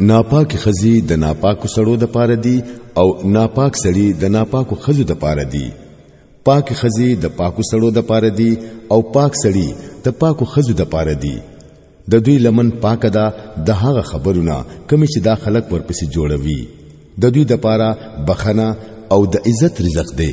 ناپاک خزي د ناپاکو سړو د پاره دي او ناپاک سړي د ناپاکو خزو د پاره دي پاک خزي د پاکو سړو د پاره دي او پاک سړي د پاکو خزو د پاره دي د دوی لمن پاک ده د هغه خبرونه کوم چې دا خلک ورپسې جوړوي د دوی د پاره بخنه او د عزت رزق دی